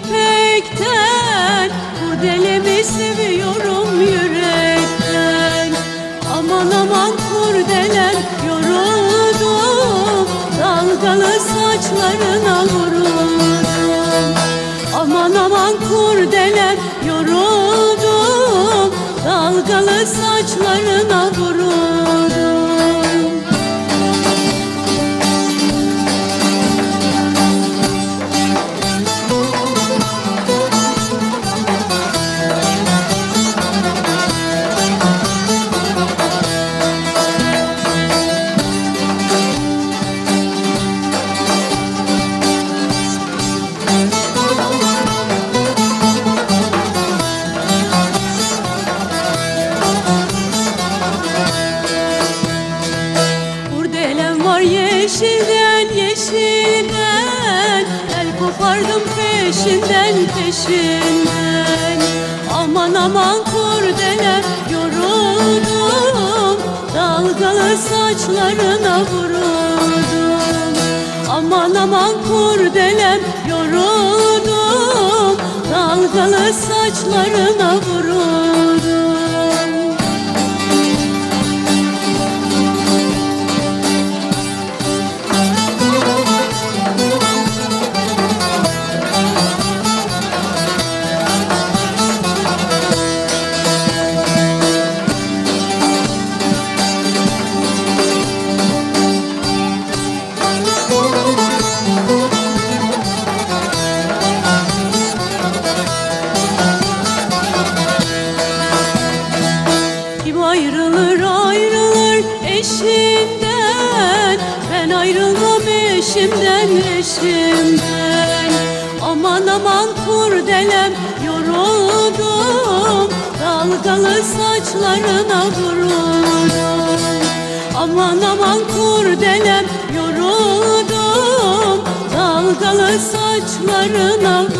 ipekten Kurdelemi seviyorum yürekten. Aman aman kurdelen yoruldum. Dalgalı saçlarına vuruldum. Aman aman kurdelen yoruldum. Dalgalı saçlarına vuruldum yeşilden yeşilden El kopardım peşinden peşinden. Aman aman kurdelen yoruldum Dalgalı saçlarına vuruldum Aman aman kurdelen yoruldum Dalgalı saçlarına vuruldum ayrılır ayrılır eşinden Ben ayrılmam eşimden eşimden. Aman aman kurdelem yoruldum. Dalgalı saçlarına vuruldum. Aman aman kurdelem yoruldum. Dalgalı saçlarına vuruldum